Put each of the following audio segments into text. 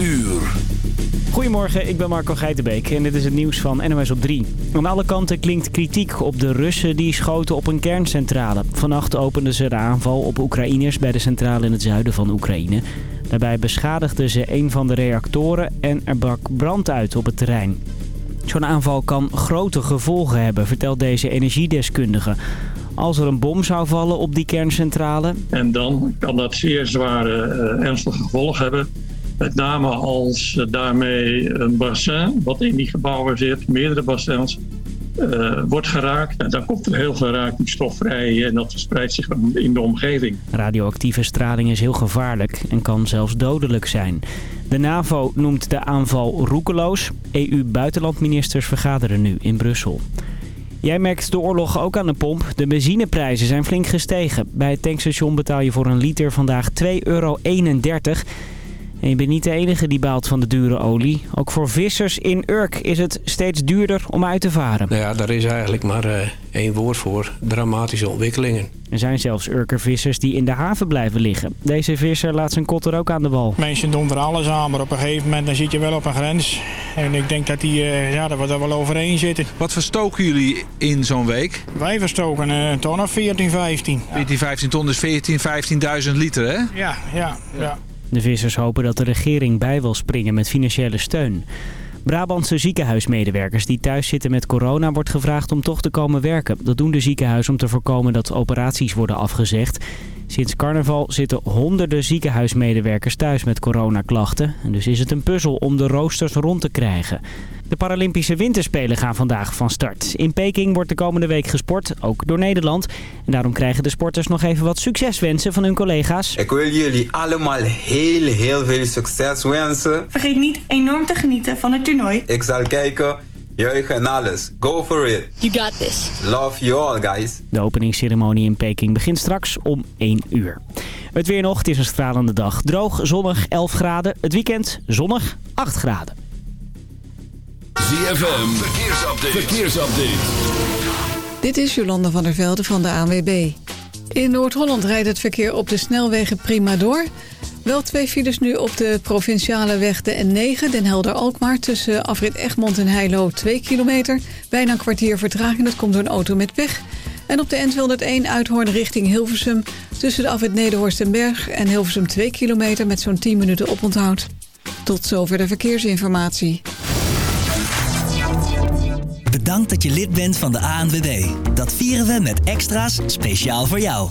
uur. Goedemorgen, ik ben Marco Geitenbeek en dit is het nieuws van NOS op 3. Aan alle kanten klinkt kritiek op de Russen die schoten op een kerncentrale. Vannacht openden ze de aanval op Oekraïners bij de centrale in het zuiden van Oekraïne. Daarbij beschadigden ze een van de reactoren en er brak brand uit op het terrein. Zo'n aanval kan grote gevolgen hebben, vertelt deze energiedeskundige. Als er een bom zou vallen op die kerncentrale... En dan kan dat zeer zware, uh, ernstige gevolgen hebben. Met name als daarmee een bassin, wat in die gebouwen zit, meerdere bassins, uh, wordt geraakt. En dan komt er heel veel rakingsstof vrij en dat verspreidt zich in de omgeving. Radioactieve straling is heel gevaarlijk en kan zelfs dodelijk zijn. De NAVO noemt de aanval roekeloos. EU-buitenlandministers vergaderen nu in Brussel. Jij merkt de oorlog ook aan de pomp. De benzineprijzen zijn flink gestegen. Bij het tankstation betaal je voor een liter vandaag 2,31 euro. En je bent niet de enige die baalt van de dure olie. Ook voor vissers in Urk is het steeds duurder om uit te varen. Nou ja, daar is eigenlijk maar uh, één woord voor. Dramatische ontwikkelingen. Er zijn zelfs Urker-vissers die in de haven blijven liggen. Deze visser laat zijn kotter ook aan de wal. Mensen doen er alles aan, maar op een gegeven moment dan zit je wel op een grens. En ik denk dat die, uh, ja, dat we daar wel overheen zitten. Wat verstoken jullie in zo'n week? Wij verstoken uh, een ton of 14, 15. 14, 15 ton is 14, 15.000 liter, hè? Ja, ja, ja. De vissers hopen dat de regering bij wil springen met financiële steun. Brabantse ziekenhuismedewerkers die thuis zitten met corona wordt gevraagd om toch te komen werken. Dat doen de ziekenhuizen om te voorkomen dat operaties worden afgezegd. Sinds carnaval zitten honderden ziekenhuismedewerkers thuis met coronaklachten. En dus is het een puzzel om de roosters rond te krijgen. De Paralympische Winterspelen gaan vandaag van start. In Peking wordt de komende week gesport, ook door Nederland. En daarom krijgen de sporters nog even wat succeswensen van hun collega's. Ik wil jullie allemaal heel, heel veel succes wensen. Vergeet niet enorm te genieten van het toernooi. Ik zal kijken alles. Go for it. You got this. Love you all, guys. De openingsceremonie in Peking begint straks om 1 uur. Het weer nog, het is een stralende dag. Droog, zonnig, 11 graden. Het weekend zonnig, 8 graden. ZFM, verkeersupdate. verkeersupdate. Dit is Jolanda van der Velde van de ANWB. In Noord-Holland rijdt het verkeer op de snelwegen prima door... Wel twee files nu op de provinciale weg de N9, Den Helder-Alkmaar... tussen afrit Egmond en Heilo 2 kilometer. Bijna een kwartier vertraging, dat komt door een auto met weg. En op de N201 Uithoorn richting Hilversum... tussen de afrit Nederhorst en Berg en Hilversum 2 kilometer... met zo'n 10 minuten oponthoud. Tot zover de verkeersinformatie. Bedankt dat je lid bent van de ANWB. Dat vieren we met extra's speciaal voor jou.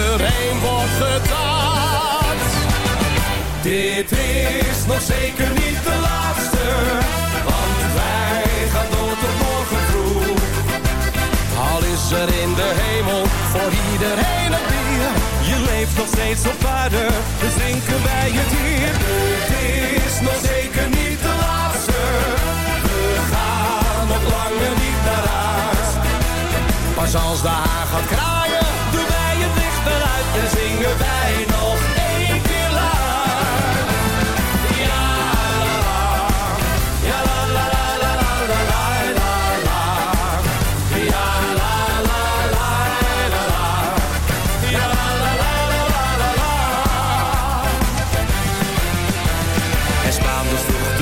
iedereen wordt gedaan. Dit is nog zeker niet de laatste, want wij gaan door tot morgen vroeg. Al is er in de hemel voor iedereen een bier, je leeft nog steeds op aarde, dus drinken wij je hier. Dit is nog zeker niet de laatste, we gaan nog langer niet naar huis. Pas als de haar gaat kraaien zingen wij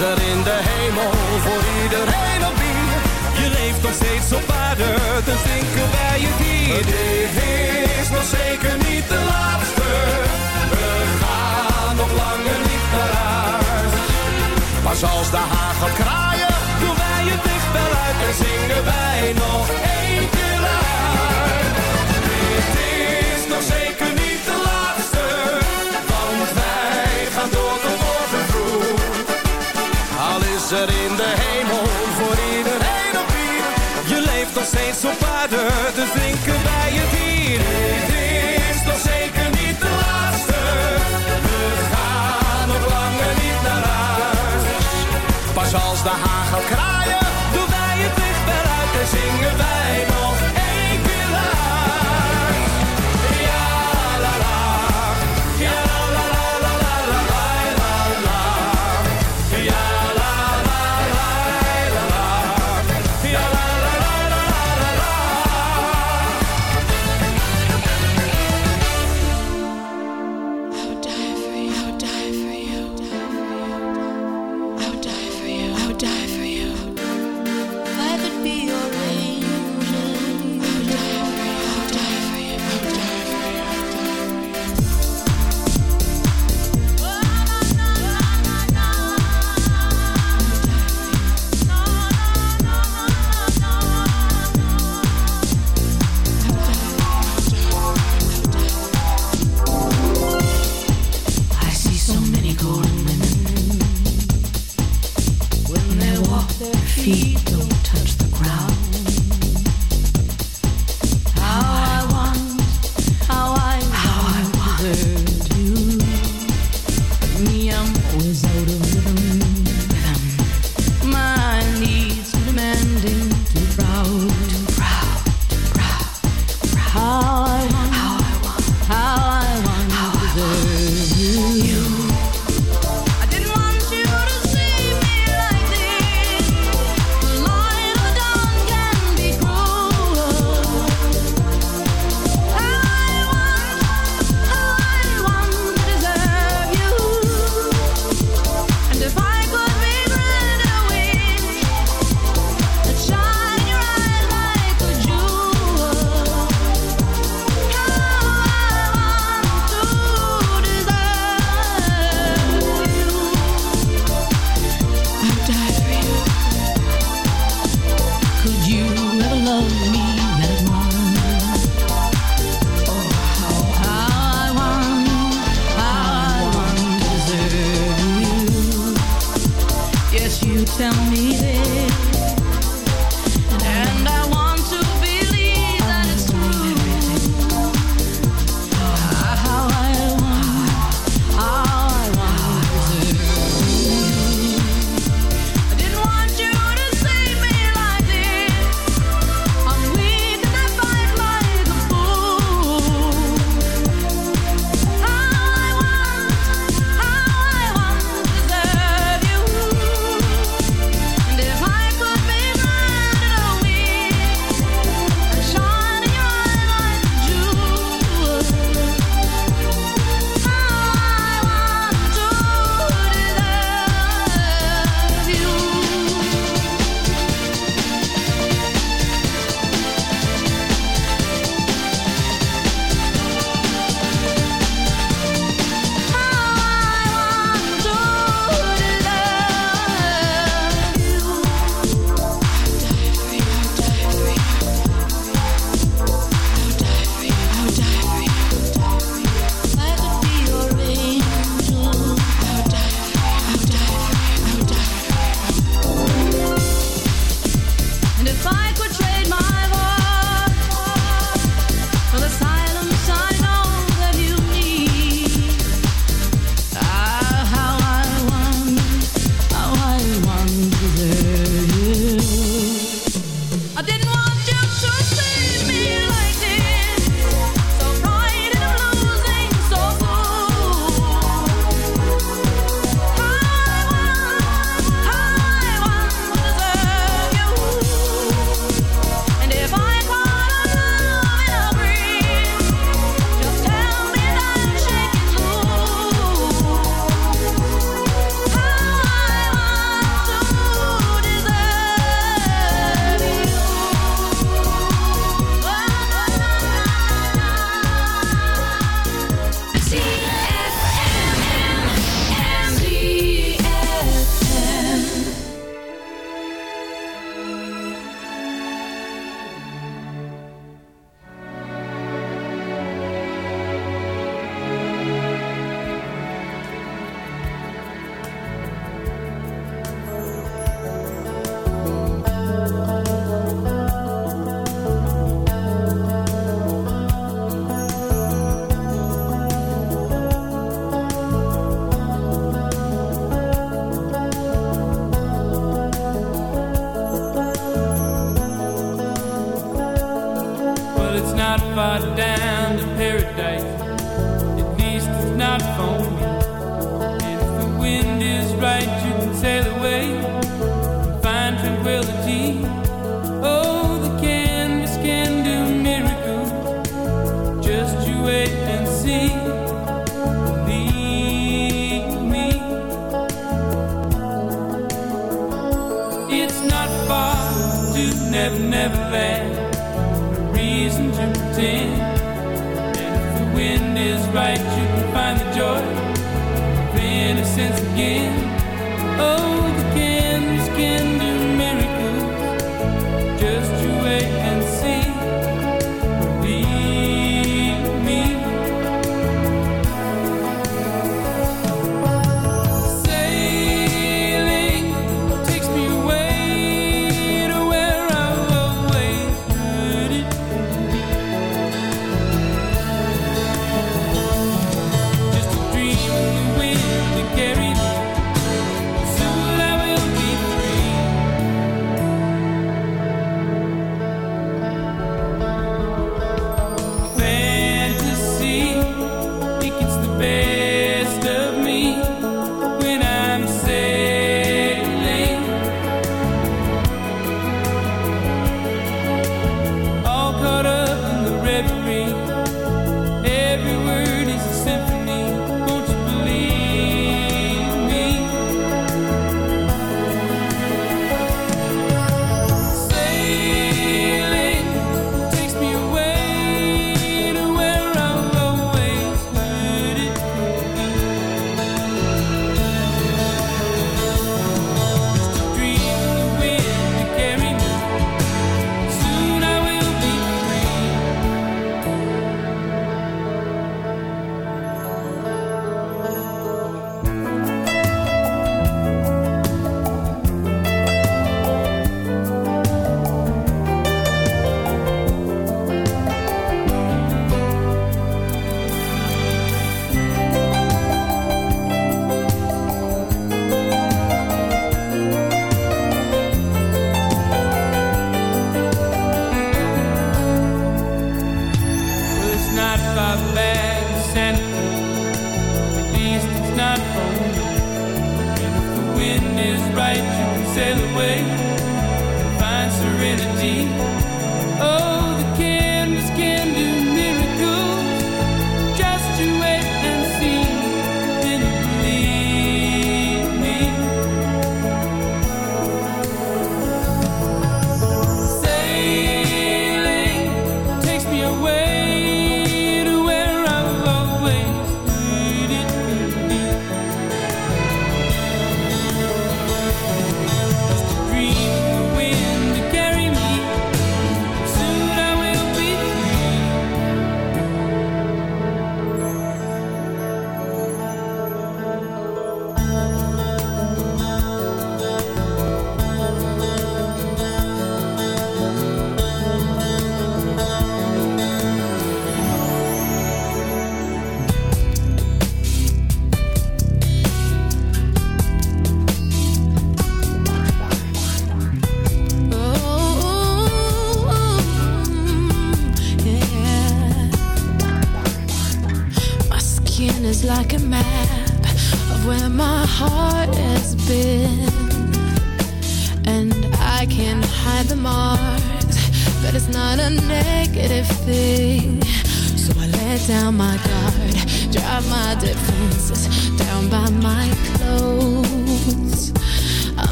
Er in de hemel voor iedereen een bier. Je leeft nog steeds op aarde, dus drinken wij het hier. Dit is nog zeker niet de laatste, we gaan nog langer niet naar huis. Pas als de haag gaat kraaien, Doen wij het licht wel uit en zingen wij nog één keer uit. Er in de hemel voor iedereen een bier. Je leeft nog steeds op aarde, dus drinken wij het hier. Dit is nog zeker niet de laatste, we gaan nog langer niet naar huis. Pas als de haag gaat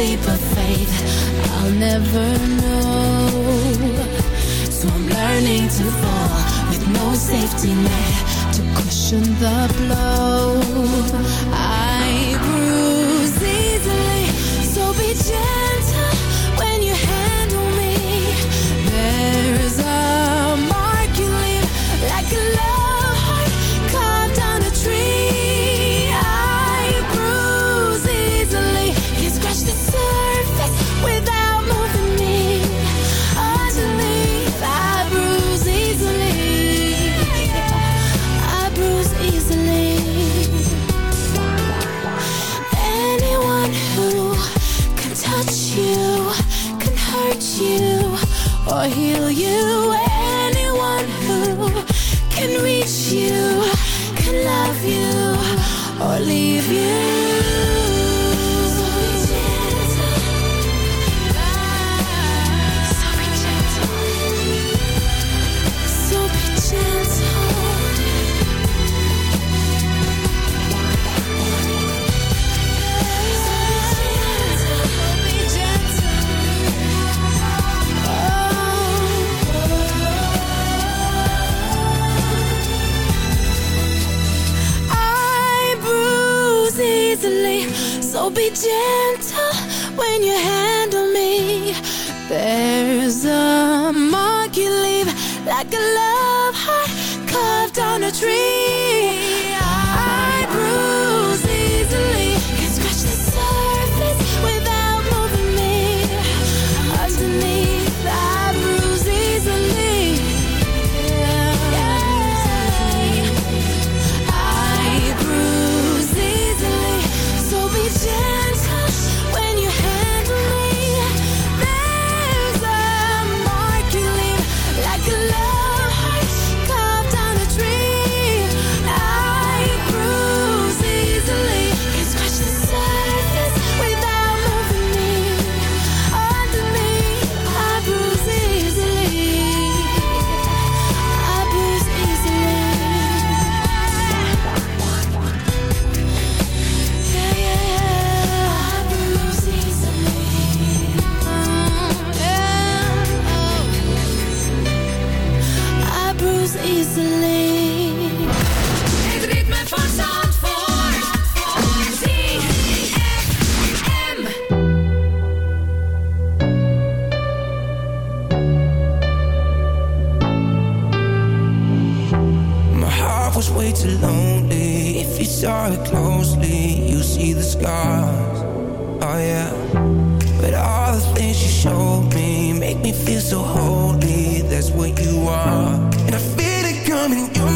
leap of faith. I'll never know. So I'm learning to fall With no safety net To cushion the blow. I bruise easily So be gentle. like a love heart carved on a tree. closely, you see the scars. Oh yeah. But all the things you showed me make me feel so holy. That's what you are, and I feel it coming. you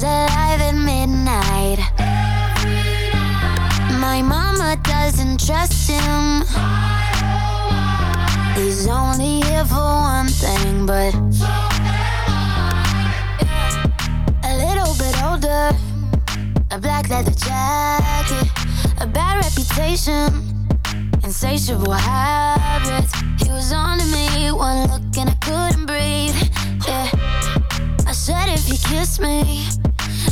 comes alive at midnight. My mama doesn't trust him. He's only here for one thing, but so am I. A little bit older, a black leather jacket, a bad reputation, insatiable habits. He was on to me, one look and I couldn't breathe. Yeah, I said if you kiss me.